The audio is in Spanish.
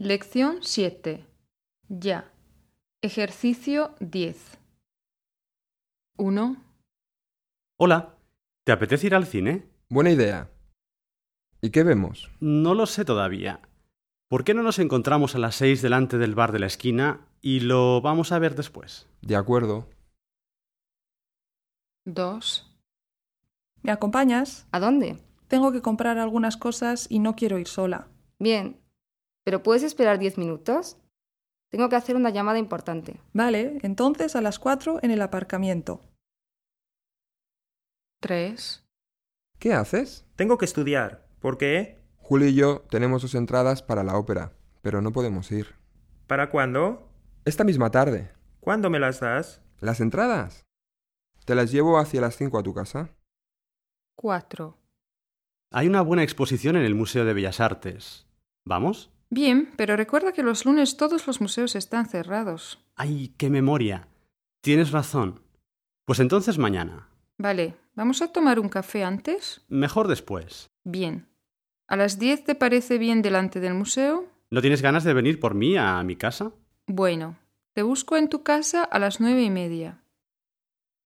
Lección 7. Ya. Ejercicio 10. 1, Hola, ¿te apetece ir al cine? Buena idea. ¿Y qué vemos? No lo sé todavía. ¿Por qué no nos encontramos a las seis delante del bar de la esquina y lo vamos a ver después? De acuerdo. 2, ¿Me acompañas? ¿A dónde? Tengo que comprar algunas cosas y no quiero ir sola. Bien. ¿Pero puedes esperar diez minutos? Tengo que hacer una llamada importante. Vale, entonces a las cuatro en el aparcamiento. 3, ¿Qué haces? Tengo que estudiar. ¿Por qué? Julio y yo tenemos dos entradas para la ópera, pero no podemos ir. ¿Para cuándo? Esta misma tarde. ¿Cuándo me las das? ¿Las entradas? Te las llevo hacia las cinco a tu casa. 4. Hay una buena exposición en el Museo de Bellas Artes. ¿Vamos? Bien, pero recuerda que los lunes todos los museos están cerrados. ¡Ay, qué memoria! Tienes razón. Pues entonces mañana. Vale, ¿vamos a tomar un café antes? Mejor después. Bien. ¿A las 10 te parece bien delante del museo? ¿No tienes ganas de venir por mí a mi casa? Bueno, te busco en tu casa a las nueve y media.